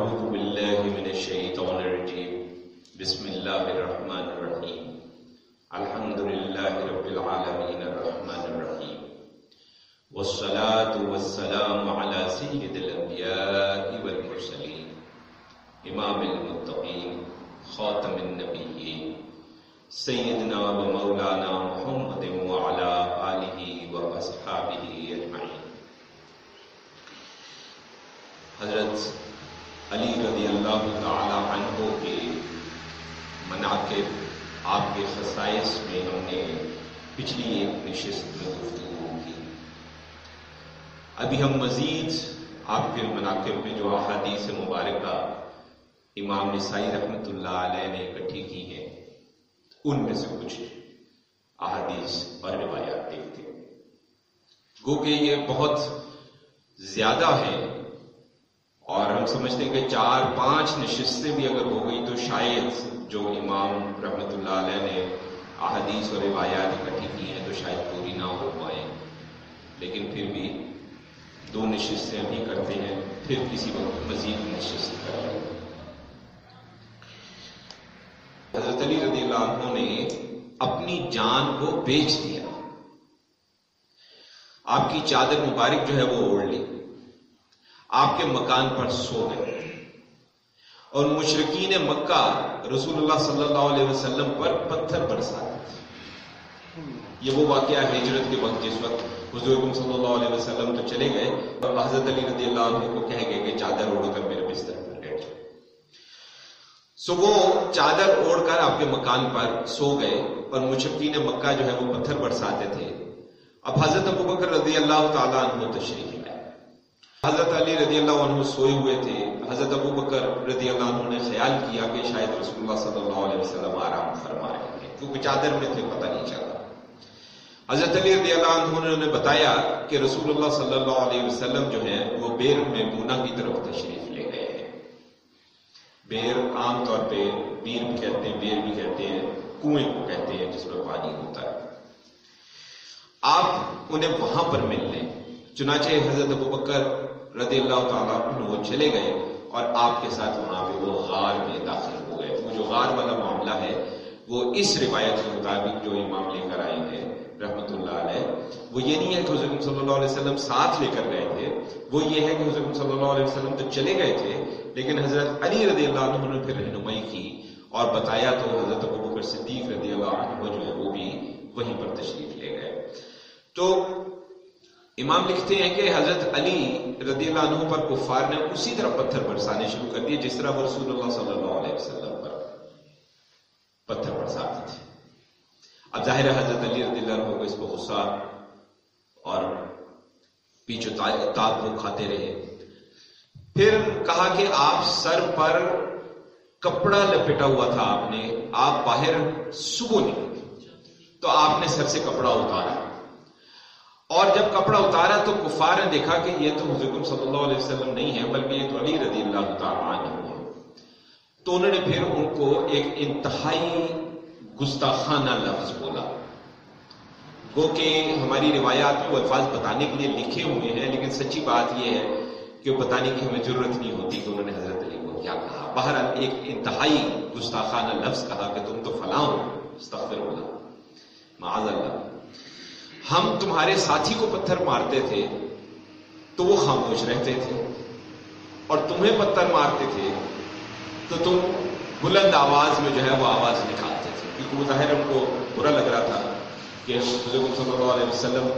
أعوذ بالله من الشيطان الرجيم. بسم الله الرحمن الرحيم. الحمد لله رب العالمين الرحمن الرحيم. والصلاة والسلام على سيد الأنبياء والمرسلين. إمام المتقين، خاتم النبيين. سيدنا ومولانا محمد وعلا وعلى آله وأصحابه أجمعين. حضرت علی رضی اللہ تعالی عنہ کے مناقب آپ کے خصائص میں ہم نے پچھلی ایک نشست میں گفتگو کی۔ ابھی ہم مزید آپ کے مناقب میں جو احادیث مبارکہ امام نسائی رحمۃ اللہ علیہ نے اکٹھی کی ہیں، ان میں سے کچھ احادیث اور روایات دیکھتے گو کہ یہ بہت زیادہ ہیں اور ہم سمجھتے ہیں کہ چار پانچ نشستیں بھی اگر ہو گئی تو شاید جو امام رحمت اللہ علیہ نے احادیث اور روایات اکٹھی کی ہیں تو شاید پوری نہ ہو پائیں۔ لیکن پھر بھی دو نشستیں ابھی کرتے ہیں، پھر کسی وقت مزید نشست کرتے ہیں۔ حضرت علی رضی اللہ عنہ نے اپنی جان کو بیچ دیا۔ آپ کی چادر مبارک جو ہے وہ اوڑھ لی۔ آپ کے مکان پر سو گئے۔ اور مشرقین مکہ رسول اللہ صلی اللہ علیہ وسلم پر پتھر برساتے تھے یہ وہ واقعہ ہجرت کے وقت، جس وقت حضور صلی اللہ علیہ وسلم تو چلے گئے، اور حضرت علی رضی اللہ عنہ کو کہہ گئے کہ چادر اوڑھ کر میرے بستر پر بیٹھ۔ سو وہ چادر اوڑھ کر آپ کے مکان پر سو گئے، اور مشرقین مکہ جو ہے وہ پتھر برساتے تھے۔ اب حضرت ابو بکر رضی اللہ تعالیٰ عنہ تشریف حضرت علی رضی اللہ عنہ سوئے ہوئے تھے۔ حضرت ابو بکر رضی اللہ عنہ نے خیال کیا کہ شاید رسول اللہ صلی اللہ علیہ وسلم آرام فرما رہے ہیں، کیونکہ چادر میں تھے، پتہ نہیں چلا۔ حضرت علی رضی اللہ عنہ نے بتایا کہ رسول اللہ صلی اللہ علیہ وسلم جو ہیں، وہ بیر میں مونا کی طرف تشریف لے گئے ہیں۔ بیر عام طور پہ بیر بھی کہتے ہیں، بیر بھی کہتے ہیں، کنویں کو کہتے ہیں، جس میں پانی ہوتا ہے۔ آپ انہیں وہاں پر مل لیں۔ چنانچہ حضرت ابو بکر رضی اللہ تعالیٰ عنہ وہ چلے گئے اور آپ کے ساتھ وہاں پہ وہ غار میں داخل ہو گئے۔ وہ جو غار والا معاملہ ہے، وہ اس روایت کے مطابق جو امام لے کر آئے ہیں رحمت اللہ علیہ، وہ یہ نہیں ہے کہ حضرت صلی اللہ علیہ وسلم ساتھ لے کر گئے تھے، وہ یہ ہے کہ حضرت صلی اللہ علیہ وسلم تو چلے گئے تھے، لیکن حضرت علی رضی اللہ عنہ نے پھر رہنمائی کی اور بتایا تو حضرت ابو بکر صدیق رضی اللہ عنہ جو ہے وہ بھی وہیں پر تشریف لے گئے۔ تو امام لکھتے ہیں کہ حضرت علی رضی اللہ عنہ پر کفار نے اسی طرح پتھر برسانے شروع کر دیے جس طرح وہ رسول اللہ صلی اللہ علیہ وسلم پر پتھر برساتے تھے۔ اب ظاہر حضرت علی رضی اللہ عنہ کو اس کو غصہ اور پیچھو تاب وہ کھاتے رہے۔ پھر کہا کہ آپ سر پر کپڑا لپٹا ہوا تھا آپ نے، آپ باہر صبح نکلے۔ تو آپ نے سر سے کپڑا اتارا۔ اور جب کپڑا اتارا تو کفار نے دیکھا کہ یہ تو حضرت صلی اللہ علیہ وسلم نہیں ہے بلکہ یہ تو علی رضی اللہ تعالیٰ عنہ ہے تو انہوں نے پھر ان کو ایک انتہائی گستاخانہ لفظ بولا۔ گو کہ ہماری روایات میں وہ الفاظ بتانے کے لیے لکھے ہوئے ہیں، لیکن سچی بات یہ ہے کہ وہ بتانے کی ہمیں ضرورت نہیں ہوتی کہ انہوں نے حضرت علی کو کیا کہا۔ بہرحال ایک انتہائی گستاخانہ لفظ کہا کہ تم تو فلاں ہو، استغفر اللہ، معاذ اللہ۔ ہم تمہارے ساتھی کو پتھر مارتے تھے، تو وہ خاموش رہتے تھے۔ اور تمہیں پتھر مارتے تھے، تو تم بلند آواز میں جو ہے وہ آواز نکالتے تھے۔ کیونکہ ظاہر ان کو برا لگ رہا تھا کہ حضرت صلی اللہ علیہ وسلم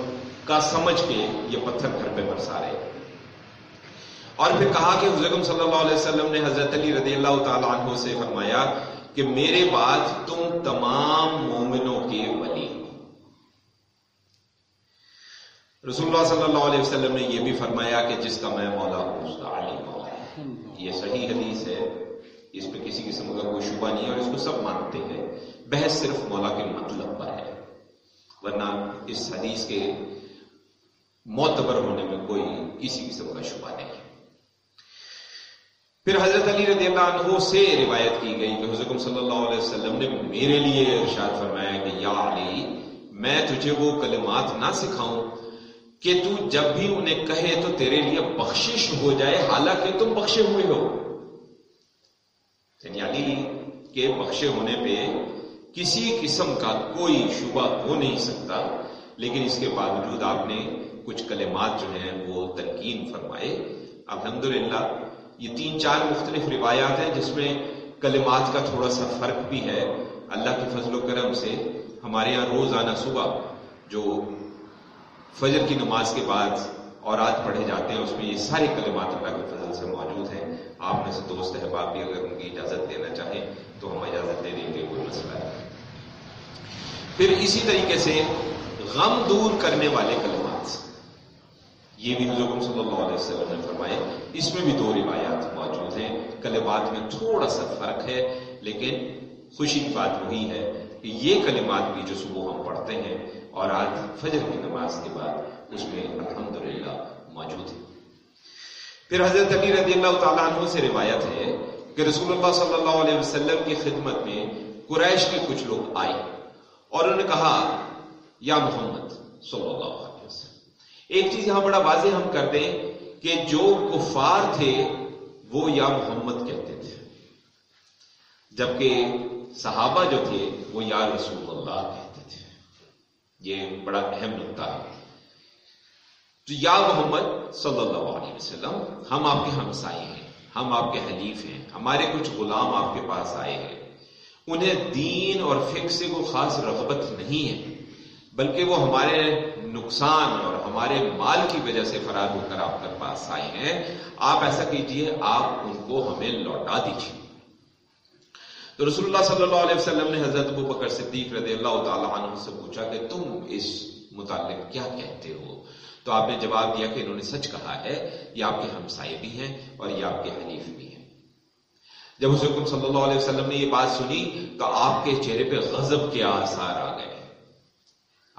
کا سمجھ کے یہ پتھر گھر پہ برسا رہے۔ اور پھر کہا کہ حضرت صلی اللہ علیہ وسلم نے حضرت علی رضی اللہ تعالیٰ عنہ سے فرمایا کہ میرے بعد تم تمام مومنوں کے ولی رسول اللہ صلی اللہ علیہ وسلم نے یہ بھی فرمایا کہ جس کا میں مولا ہوں، اس کا علی مولا ہے یہ صحیح حدیث ہے۔ اس پہ کسی قسم کا کوئی شبہ نہیں ہے اور اس کو سب مانتے ہیں۔ بحث صرف مولا کے مطلب پر ہے۔ ورنہ اس حدیث کے معتبر ہونے میں کوئی کسی قسم کا شبہ نہیں پھر حضرت علی رضی اللہ عنہ سے روایت کی گئی کہ حضرت صلی اللہ علیہ وسلم نے میرے لیے ارشاد فرمایا کہ یا علی، میں تجھے وہ کلمات نہ سکھاؤں کہ تو جب بھی انہیں کہے تو تیرے لیے بخشش ہو جائے، حالانکہ تم بخشے ہوئے ہو۔ یعنی علی کے بخشے ہونے پہ کسی قسم کا کوئی شبہ ہو نہیں سکتا، لیکن اس کے باوجود آپ نے کچھ کلمات جو ہیں وہ ترکین فرمائے۔ الحمدللہ، یہ تین چار مختلف روایات ہیں جس میں کلمات کا تھوڑا سا فرق بھی ہے۔ اللہ کے فضل و کرم سے ہمارے یہاں روز آنا صبح جو فجر کی نماز کے بعد اور آج پڑھے جاتے ہیں، اس میں یہ سارے کلمات اللہ کے فضل سے موجود ہیں۔ آپ میں سے دوست احباب بھی اگر ان کی اجازت دینا چاہیں تو ہم اجازت دے دیں گے، کوئی مسئلہ ہے پھر اسی طریقے سے غم دور کرنے والے کلمات۔ یہ بھی حضور صلی اللہ علیہ وسلم نے فرمائے، اس میں بھی دو روایات موجود ہیں۔ کلمات میں تھوڑا سا فرق ہے، لیکن خوشی کی بات وہی ہے کہ یہ کلمات بھی جو صبح ہم پڑھتے ہیں اور آج فجر کی نماز کے بعد اس میں الحمدللہ موجود ہے۔ پھر حضرت علی رضی اللہ تعالیٰ عنہ سے روایت ہے کہ رسول اللہ صلی اللہ علیہ وسلم کی خدمت میں قریش کے کچھ لوگ آئے اور انہوں نے کہا، یا محمد صلی اللہ علیہ وسلم، ایک چیز یہاں بڑا واضح ہم کر دیں کہ جو کفار تھے وہ یا محمد کہتے تھے، جبکہ صحابہ جو تھے وہ یا رسول اللہ کہتے تھے۔ یہ بڑا اہم نقطہ ہے۔ تو یا محمد صلی اللہ علیہ وسلم، ہم آپ کے ہمسائے ہیں، ہم آپ کے حلیف ہیں، ہمارے کچھ غلام آپ کے پاس آئے ہیں۔ انہیں دین اور فکر سے وہ خاص رغبت نہیں ہے، بلکہ وہ ہمارے نقصان اور ہمارے مال کی وجہ سے فرار ہو کر آپ کے پاس آئے ہیں۔ آپ ایسا کیجیے، آپ ان کو ہمیں لوٹا دیجیے تو رسول اللہ صلی اللہ علیہ وسلم نے حضرت ابو بکر صدیق رضی اللہ تعالیٰ عنہ سے پوچھا کہ تم اس متعلق کیا کہتے ہو؟ تو آپ نے جواب دیا کہ انہوں نے سچ کہا ہے، یہ آپ کے ہمسائے بھی ہیں اور یہ آپ کے حلیف بھی ہیں۔ جب حضرت صلی اللہ علیہ وسلم نے یہ بات سنی تو آپ کے چہرے پہ غضب کے آثار آ گئے۔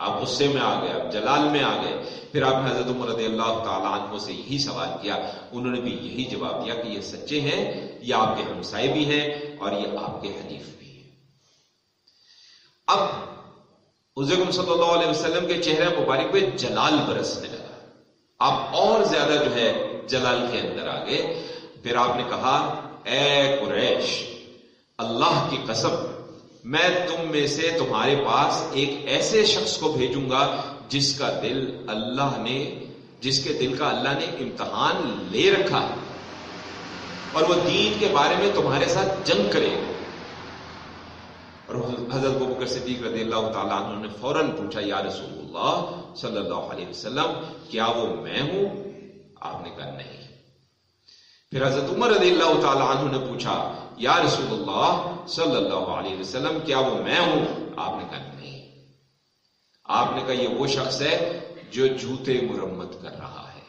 آپ غصے میں آ گئے، آپ جلال میں آ گئے۔ پھر آپ نے حضرت عمر رضی اللہ تعالیٰ عنہ سے یہی سوال کیا، انہوں نے بھی یہی جواب دیا کہ یہ سچے ہیں، یہ آپ کے ہمسائے بھی ہیں اور یہ آپ کے حلیف بھی ہیں۔ اب حضرت صلی اللہ علیہ وسلم کے چہرے مبارک پہ جلال برسنے لگا۔ آپ اور زیادہ جو ہے جلال کے اندر آگے پھر آپ نے کہا، اے قریش، اللہ کی قسم میں تم میں سے تمہارے پاس ایک ایسے شخص کو بھیجوں گا جس کا دل اللہ نے، جس کے دل کا اللہ نے امتحان لے رکھا ہے۔ اور وہ دین کے بارے میں تمہارے ساتھ جنگ کرے گا۔ اور حضرت بکر صدیق رضی اللہ تعالیٰ عنہ نے فوراً پوچھا، یا رسول اللہ صلی اللہ علیہ وسلم، کیا وہ میں ہوں؟ آپ نے کہا، نہیں۔ پھر حضرت عمر رضی اللہ تعالیٰ عنہ نے پوچھا، یا رسول اللہ صلی اللہ علیہ وسلم، کیا وہ میں ہوں؟ آپ نے کہا، نہیں. آپ نے کہا، یہ وہ شخص ہے جو جوتے مرمت کر رہا ہے۔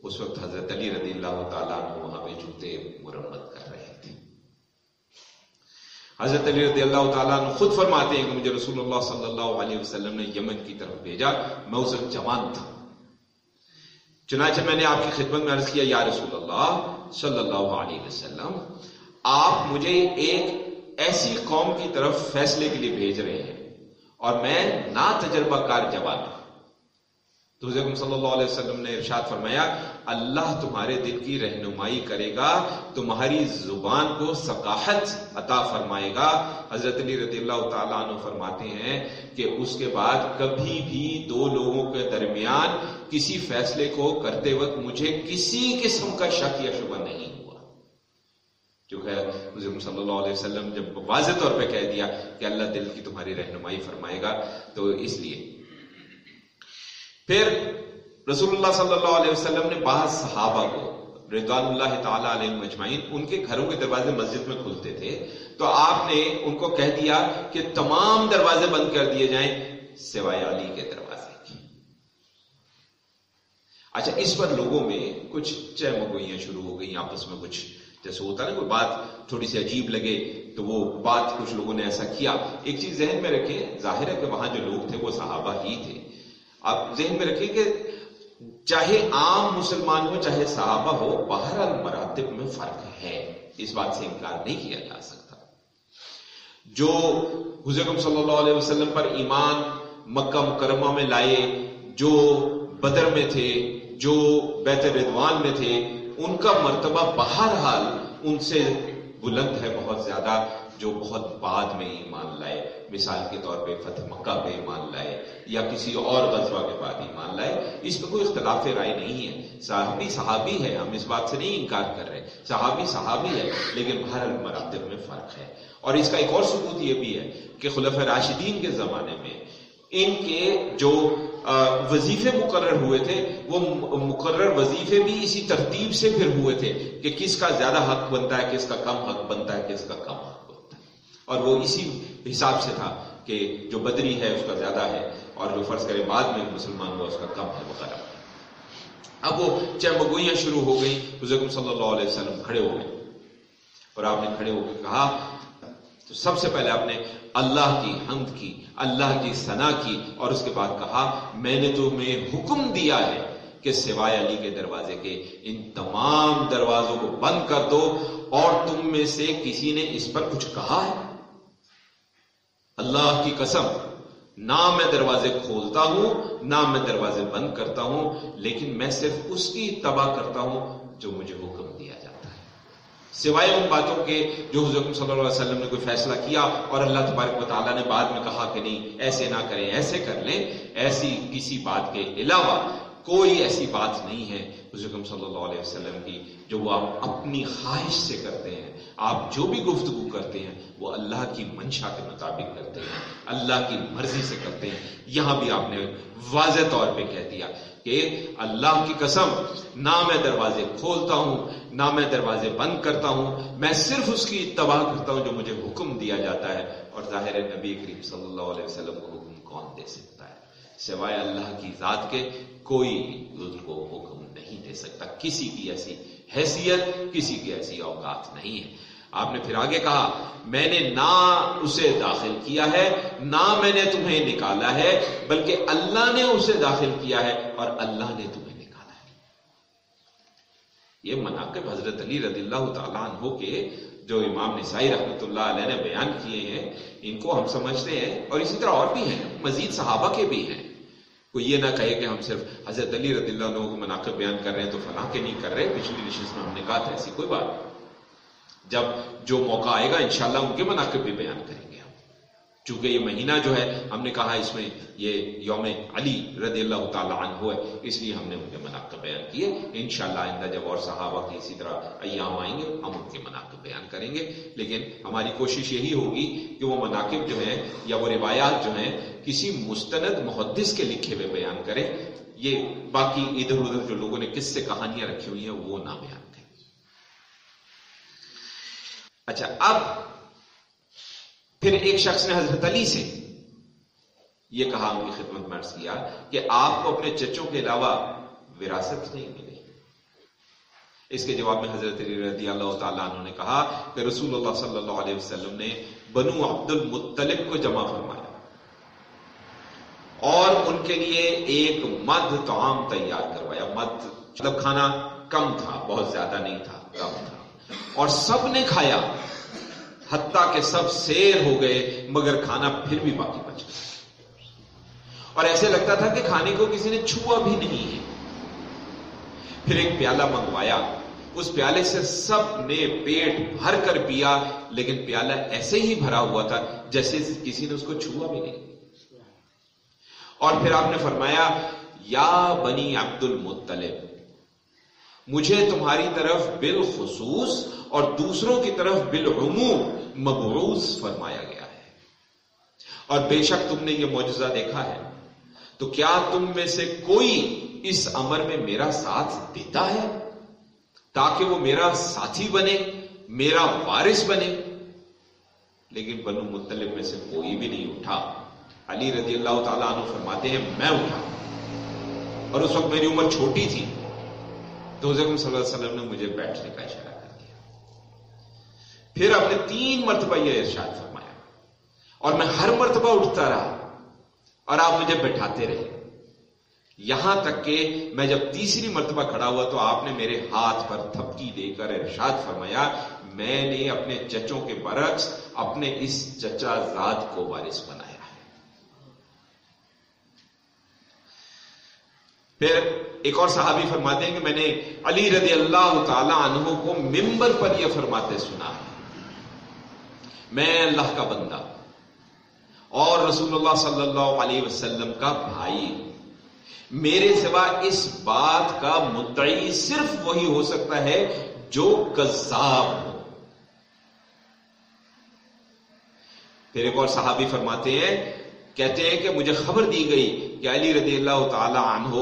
اس وقت حضرت علی رضی اللہ تعالیٰ عنہ وہاں پہ جوتے مرمت کر رہے تھے۔ حضرت علی رضی اللہ تعالیٰ عنہ خود فرماتے ہیں کہ مجھے رسول اللہ صلی اللہ علیہ وسلم نے یمن کی طرف بھیجا، میں اس وقت جوان تھا۔ چنانچہ میں نے آپ کی خدمت میں عرض کیا، یا رسول اللہ صلی اللہ علیہ وسلم، آپ مجھے ایک ایسی قوم کی طرف فیصلے کے لیے بھیج رہے ہیں اور میں نا تجربہ کار جواب ہوں۔ تو حضرت صلی اللہ علیہ وسلم نے ارشاد فرمایا، اللہ تمہارے دل کی رہنمائی کرے گا، تمہاری زبان کو ثقافت عطا فرمائے گا۔ حضرت علی رضی اللہ تعالیٰ عنہ فرماتے ہیں کہ اس کے بعد کبھی بھی دو لوگوں کے درمیان کسی فیصلے کو کرتے وقت مجھے کسی قسم کا شک یا شبہ نہیں ہوا۔ کیونکہ حضرت صلی اللہ علیہ وسلم جب واضح طور پہ کہہ دیا کہ اللہ دل کی تمہاری رہنمائی فرمائے گا، تو اس لیے پھر رسول اللہ صلی اللہ علیہ وسلم نے بعض صحابہ کو رضوان اللہ تعالیٰ علیہ مجمعین ان کے گھروں کے دروازے مسجد میں کھلتے تھے، تو آپ نے ان کو کہہ دیا کہ تمام دروازے بند کر دیے جائیں سوائے علی کے دروازے کی اچھا اس پر لوگوں میں کچھ چہ مگوئیاں شروع ہو گئی آپس میں کچھ جیسے ہوتا نا، کوئی بات تھوڑی سی عجیب لگے تو وہ بات کچھ لوگوں نے ایسا کیا۔ ایک چیز ذہن میں رکھیں، ظاہر ہے کہ وہاں جو لوگ تھے وہ صحابہ ہی تھے۔ آپ ذہن میں رکھیں کہ چاہے عام مسلمان ہو چاہے صحابہ ہو باہر مراتب میں فرق ہے۔ اس بات سے انکار نہیں کیا جا سکتا۔ جو حضرت صلی اللہ علیہ وسلم پر ایمان مکہ مکرمہ میں لائے، جو بدر میں تھے، جو بیت ردوان میں تھے، ان کا مرتبہ بہرحال ان سے بلند ہے بہت زیادہ، جو بہت بعد میں ایمان لائے۔ مثال کے طور پہ فتح مکہ پہ ایمان لائے یا کسی اور غزوہ کے بعد ایمان لائے، اس پہ کوئی اختلاف رائے نہیں ہے۔ صحابی صحابی ہے ہم اس بات سے نہیں انکار کر رہے۔ صحابی صحابی ہے لیکن ہر مراتب میں فرق ہے۔ اور اس کا ایک اور ثبوت یہ بھی ہے کہ خلف راشدین کے زمانے میں ان کے جو وظیفے مقرر ہوئے تھے، وہ مقرر وظیفے بھی اسی ترتیب سے پھر ہوئے تھے کہ کس کا زیادہ حق بنتا ہے، کس کا کم حق بنتا ہے، کس کا کم حق۔ اور وہ اسی حساب سے تھا کہ جو بدری ہے اس کا زیادہ ہے اور جو فرض کرے بعد میں مسلمان ہوا، اس کا کم ہے وغیرہ اب وہ چہ مگوئیاں شروع ہو گئی حضرت صلی اللہ علیہ وسلم کھڑے ہو گئے۔ اور آپ نے کھڑے ہو کے کہا، تو سب سے پہلے آپ نے اللہ کی حمد کی، اللہ کی ثنا کی اور اس کے بعد کہا، میں نے تمہیں حکم دیا ہے کہ سوائے علی کے دروازے کے ان تمام دروازوں کو بند کر دو اور تم میں سے کسی نے اس پر کچھ کہا ہے؟ اللہ کی قسم، نہ میں دروازے کھولتا ہوں، نہ میں دروازے بند کرتا ہوں، لیکن میں صرف اس کی تباہ کرتا ہوں جو مجھے حکم دیا جاتا ہے۔ سوائے ان باتوں کے جو حضرت صلی اللہ علیہ وسلم نے کوئی فیصلہ کیا اور اللہ تبارک و تعالیٰ نے بعد میں کہا کہ نہیں، ایسے نہ کریں، ایسے کر لیں۔ ایسی کسی بات کے علاوہ کوئی ایسی بات نہیں ہے حضرت صلی اللہ علیہ وسلم کی جو وہ آپ اپنی خواہش سے کرتے ہیں، آپ جو بھی گفتگو کرتے ہیں، وہ اللہ کی منشا کے مطابق کرتے ہیں، اللہ کی مرضی سے کرتے ہیں۔ یہاں بھی آپ نے واضح طور پہ کہہ دیا کہ اللہ کی قسم، نہ میں دروازے کھولتا ہوں، نہ میں دروازے بند کرتا ہوں، میں صرف اس کی اتباع کرتا ہوں جو مجھے حکم دیا جاتا ہے۔ اور ظاہر نبی کریم صلی اللہ علیہ وسلم کو حکم کون دے سکتا سوائے اللہ کی ذات کے کوئی ان کو حکم نہیں دے سکتا۔ کسی کی ایسی حیثیت، کسی کی ایسی اوقات نہیں ہے۔ آپ نے پھر آگے کہا، میں نے نہ اسے داخل کیا ہے، نہ میں نے تمہیں نکالا ہے، بلکہ اللہ نے اسے داخل کیا ہے اور اللہ نے تمہیں نکالا ہے۔ یہ مناقب حضرت علی رضی اللہ تعالیٰ عنہ کے جو امام نسائی رحمۃ اللہ علیہ نے بیان کیے ہیں، ان کو ہم سمجھتے ہیں اور اسی طرح اور بھی ہیں، مزید صحابہ کے بھی ہیں۔ کوئی یہ نہ کہے کہ ہم صرف حضرت علی رضی اللہ عنہ کو مناقب بیان کر رہے ہیں تو فلاں کے نہیں کر رہے، پچھلی نشست میں ہم نے کہا تھا، ایسی کوئی بات جب جو موقع آئے گا، انشاءاللہ ان کے مناقب بھی بیان کریں چونکہ یہ مہینہ جو ہے، ہم نے کہا اس میں یہ یوم علی رضی اللہ تعالیٰ عنہ ہے، اس لیے ہم نے ان کے مناقب بیان کیے۔ انشاءاللہ آئندہ جب اور صحابہ کی اسی طرح ایام آئیں گے، ہم ان کے مناقب بیان کریں گے۔ لیکن ہماری کوشش یہی ہوگی کہ وہ مناقب جو ہیں یا وہ روایات جو ہیں کسی مستند محدث کے لکھے ہوئے بیان کریں۔ یہ باقی ادھر ادھر جو لوگوں نے کس سے کہانیاں رکھی ہوئی ہیں، وہ نہ بیان کریں۔ اچھا اب پھر ایک شخص نے حضرت علی سے یہ کہا ان کی خدمت میں کیا کہ آپ کو اپنے چچوں کے علاوہ وراثت نہیں۔ ملی اس کے جواب میں حضرت علی رضی اللہ تعالیٰ عنہ نے کہا کہ رسول اللہ صلی اللہ علیہ وسلم نے بنو عبد المطلب کو جمع فرمایا اور ان کے لیے ایک مد تعام تیار کروایا۔ مد مطلب کھانا کم تھا، بہت زیادہ نہیں تھا، کم تھا۔ اور سب نے کھایا۔ حتیٰ کہ سب سیر ہو گئے، مگر کھانا پھر بھی باقی بچ گیا۔ اور ایسے لگتا تھا کہ کھانے کو کسی نے چھوا بھی نہیں ہے۔ پھر ایک پیالہ منگوایا۔ اس پیالے سے سب نے پیٹ بھر کر پیا، لیکن پیالہ ایسے ہی بھرا ہوا تھا جیسے کسی نے اس کو چھوا بھی نہیں۔ اور پھر آپ نے فرمایا، یا بنی عبد المطلب مجھے تمہاری طرف بالخصوص اور دوسروں کی طرف بالعموم مبعوث فرمایا گیا ہے۔ اور بے شک تم نے یہ معجزہ دیکھا ہے۔ تو کیا تم میں سے کوئی اس امر میں میرا ساتھ دیتا ہے؟ تاکہ وہ میرا ساتھی بنے، میرا وارث بنے۔ لیکن بنو مطلب میں سے کوئی بھی نہیں اٹھا۔ علی رضی اللہ تعالیٰ عنہ فرماتے ہیں، میں اٹھا۔ اور اس وقت میری عمر چھوٹی تھی۔ تو صلی اللہ علیہ وسلم نے مجھے بیٹھنے کا اشارہ کر دیا۔ پھر آپ نے تین مرتبہ یہ ارشاد فرمایا۔ اور میں ہر مرتبہ اٹھتا رہا اور آپ مجھے بیٹھاتے رہے۔ یہاں تک کہ میں جب تیسری مرتبہ کھڑا ہوا تو آپ نے میرے ہاتھ پر تھپکی دے کر ارشاد فرمایا، میں نے اپنے چچوں کے برعکس اپنے اس چچا ذات کو وارث بنایا ہے۔ پھر ایک اور صحابی فرماتے ہیں کہ میں نے علی رضی اللہ تعالی عنہ کو ممبر پر یہ فرماتے سنا ہے۔ میں اللہ کا بندہ اور رسول اللہ صلی اللہ علیہ وسلم کا بھائی۔ میرے سوا اس بات کا مدعی صرف وہی ہو سکتا ہے جو کذاب ہو۔ پھر ایک اور صحابی فرماتے ہیں، کہتے ہیں کہ مجھے خبر دی گئی کہ علی رضی اللہ تعالی عنہ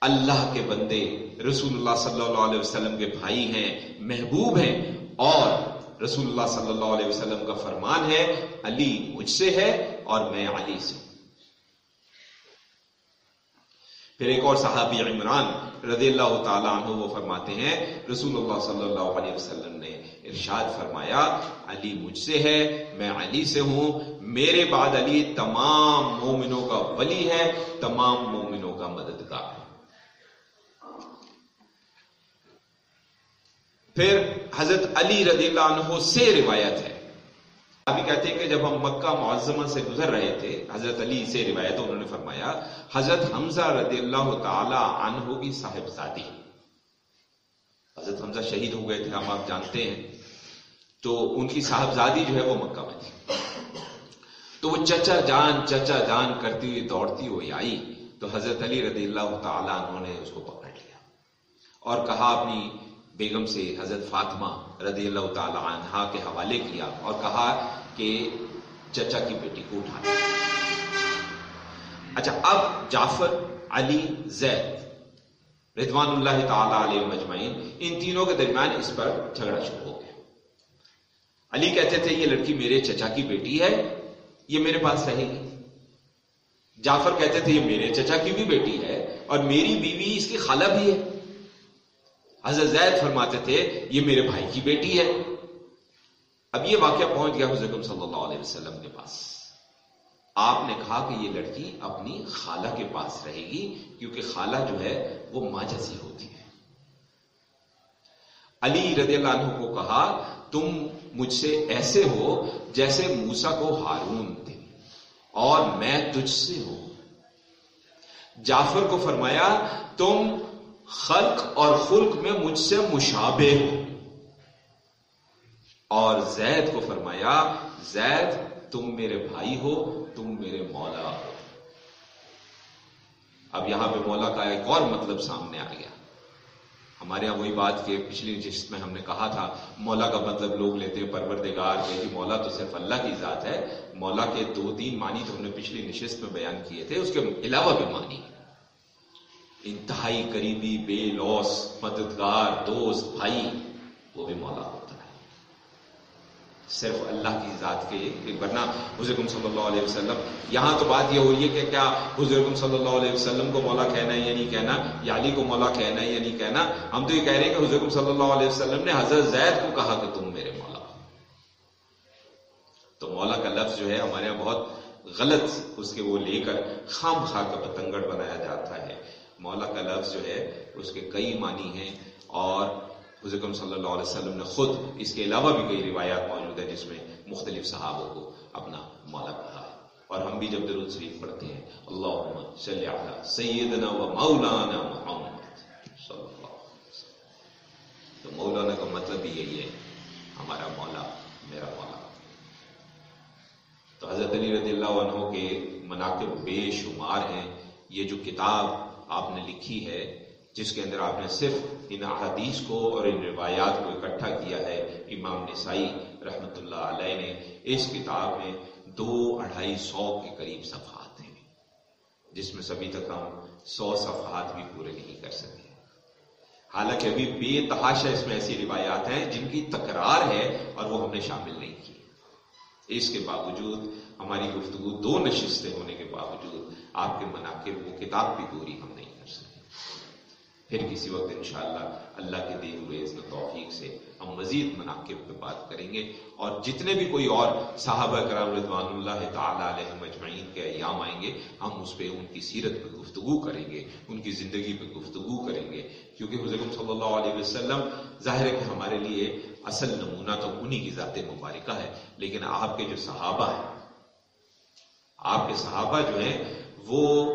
اللہ کے بندے رسول اللہ صلی اللہ علیہ وسلم کے بھائی ہیں، محبوب ہیں اور رسول اللہ صلی اللہ علیہ وسلم کا فرمان ہے، علی مجھ سے ہے اور میں علی سے۔ پھر ایک اور صحابی عمران رضی اللہ تعالیٰ عنہ وہ فرماتے ہیں، رسول اللہ صلی اللہ علیہ وسلم نے ارشاد فرمایا، علی مجھ سے ہے، میں علی سے ہوں، میرے بعد علی تمام مومنوں کا ولی ہے، تمام مومنوں کا مددگار ہے۔ پھر حضرت علی رضی اللہ عنہ سے روایت ہے۔ ابھی کہتے ہیں کہ جب ہم مکہ معظمہ سے گزر رہے تھے، حضرت علی سے روایت انہوں نے فرمایا، حضرت حمزہ رضی اللہ تعالی عنہ کی صاحبزادی۔ حضرت حمزہ شہید ہو گئے تھے، ہم آپ جانتے ہیں۔ تو ان کی صاحبزادی جو ہے وہ مکہ میں تھی۔ تو وہ چچا جان چچا جان کرتی ہوئی، دوڑتی ہوئی آئی۔ تو حضرت علی رضی اللہ تعالی عنہ نے اس کو پکڑ لیا اور کہا، اپنی بیگم سے حضرت فاطمہ رضی اللہ تعالی عنہ کے حوالے کیا اور کہا کہ چچا کی بیٹی کو اٹھا اچھا اب جعفر، علی، زید رضوان اللہ تعالی علیہ مجمعین ان تینوں کے درمیان اس پر جھگڑا شروع ہو گیا۔ علی کہتے تھے، یہ لڑکی میرے چچا کی بیٹی ہے، یہ میرے پاس رہے گی۔ جعفر کہتے تھے، یہ میرے چچا کی بھی بیٹی ہے اور میری بیوی اس کی خالہ بھی ہے۔ حضرت زید فرماتے تھے، یہ میرے بھائی کی بیٹی ہے۔ اب یہ واقعہ پہنچ گیا حضرت صلی اللہ علیہ وسلم کے پاس۔ آپ نے کہا کہ یہ لڑکی اپنی خالہ کے پاس رہے گی، کیونکہ خالہ جو ہے، وہ ماں جیسی ہوتی ہے۔ علی رضی اللہ عنہ کو کہا، تم مجھ سے ایسے ہو جیسے موسا کو ہارون تھے، اور میں تجھ سے ہوں۔ جعفر کو فرمایا، تم خلق اور خلق میں مجھ سے مشابہ ہو۔ اور زید کو فرمایا، زید، تم میرے بھائی ہو، تم میرے مولا ہو۔ اب یہاں پہ مولا کا ایک اور مطلب سامنے آ گیا۔ ہمارے یہاں وہی بات کہ پچھلی نشست میں ہم نے کہا تھا، مولا کا مطلب لوگ لیتے ہیں، پروردگار کہ جی مولا تو صرف اللہ کی ذات ہے۔ مولا کے دو تین معنی تو ہم نے پچھلی نشست میں بیان کیے تھے، اس کے علاوہ بھی معنی انتہائی قریبی بے لوس مددگار دوست بھائی، وہ بھی مولا ہوتا ہے۔ صرف اللہ کی ذات کے ورنہ حضرت صلی اللہ علیہ وسلم یہاں تو بات یہ ہو رہی ہے کہ کیا حضرت صلی اللہ علیہ وسلم کو مولا کہنا ہے یا نہیں کہنا؟ یا علی کو مولا کہنا ہے یا نہیں کہنا؟ ہم تو یہ کہہ رہے ہیں کہ حضرت صلی اللہ علیہ وسلم نے حضرت زید کو کہا کہ تم میرے مولا۔ تو مولا کا لفظ جو ہے ہمارے یہاں بہت غلط اس کے وہ لے کر خام خواہ کا پتنگڑ بنایا جاتا ہے۔ مولا کا لفظ جو ہے، اس کے کئی معنی ہیں اور حضرت صلی اللہ علیہ وسلم نے خود اس کے علاوہ بھی کئی روایات موجود ہیں جس میں مختلف صحابوں کو اپنا مولا کہا ہے۔ اور ہم بھی جب درود شریف پڑھتے ہیں اللہ صلی علی سیدنا و مولانا محمد صلی اللہ علیہ وسلم۔ تو مولانا کا مطلب بھی یہی ہے، ہمارا مولا، میرا مولا۔ تو حضرت علی رضی اللہ عنہ کے مناقب بے شمار ہیں۔ یہ جو کتاب آپ نے لکھی ہے، جس کے اندر آپ نے صرف ان احادیث کو اور ان روایات کو اکٹھا کیا ہے۔ امام نسائی رحمت اللہ علیہ نے اس کتاب میں دو اڑھائی سو کے قریب صفحات ہیں، جس میں سبھی تک ہم سو صفحات بھی پورے نہیں کر سکے۔ حالانکہ ابھی بے تحاشا اس میں ایسی روایات ہیں جن کی تکرار ہے اور وہ ہم نے شامل نہیں کی۔ اس کے باوجود ہماری گفتگو دو نشستیں ہونے کے باوجود آپ کے مناقب وہ کتاب بھی پوری ہم نہیں کر سکتے پھر کسی وقت انشاءاللہ اللہ کے دیے ہوئے اس توفیق سے ہم مزید مناقب پہ بات کریں گے۔ اور جتنے بھی کوئی اور صحابہ کرام رضوان اللہ تعالی علیہ مجمعین کے ایام آئیں گے، ہم اس پہ ان کی سیرت پہ گفتگو کریں گے، ان کی زندگی پہ گفتگو کریں گے۔ کیونکہ حضرت صلی اللہ علیہ وسلم ظاہر ہے کہ ہمارے لیے اصل نمونہ تو انہی کی ذات مبارکہ ہے، لیکن آپ کے جو صحابہ ہیں، آپ کے صحابہ جو ہیں، وہ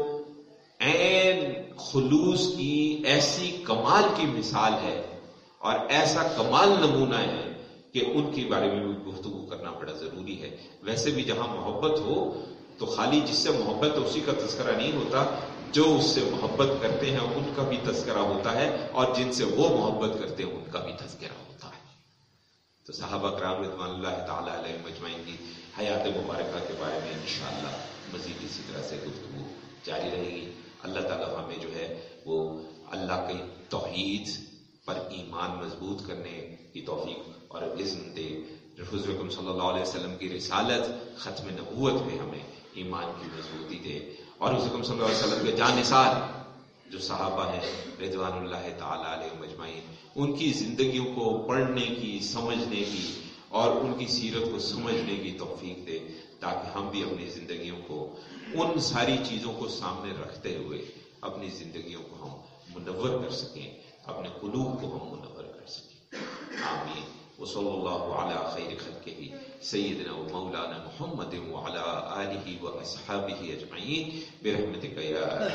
خلوص کی ایسی کمال کی مثال ہے اور ایسا کمال نمونہ ہے کہ ان کے بارے میں بھی گفتگو کرنا بڑا ضروری ہے۔ ویسے بھی جہاں محبت ہو، تو خالی جس سے محبت اسی کا تذکرہ نہیں ہوتا۔ جو اس سے محبت کرتے ہیں، ان کا بھی تذکرہ ہوتا ہے اور جن سے وہ محبت کرتے ہیں، ان کا بھی تذکرہ ہوتا ہے۔ تو صحابہ کرام رضوان اللہ تعالیٰ علیہ مجمعین کی حیات مبارکہ کے بارے میں انشاءاللہ مزید اسی طرح سے گفتگو جاری رہے گی۔ اللہ تعالیٰ ہمیں جو ہے وہ اللہ کی توحید پر ایمان مضبوط کرنے کی توفیق اور عزم دے۔ حضرت صلی اللہ علیہ وسلم کی رسالت ختم نبوت میں ہمیں ایمان کی مضبوطی دے۔ اور حضرت صلی اللہ علیہ وسلم کے جانثار جو صحابہ ہیں، رضوان اللہ تعالیٰ علیہ مجمعین ان کی زندگیوں کو پڑھنے کی، سمجھنے کی اور ان کی سیرت کو سمجھنے کی توفیق دے تاکہ ہم بھی اپنی زندگیوں کو، ان ساری چیزوں کو سامنے رکھتے ہوئے اپنی زندگیوں کو ہم منور کر سکیں، اپنے قلوب کو ہم منور کر سکیں۔ آمین۔ وصلی اللہ علی خیر خلقہ، سیدنا و مولانا محمد وعلی آلہ و اصحابہ اجمعین، برحمتک یا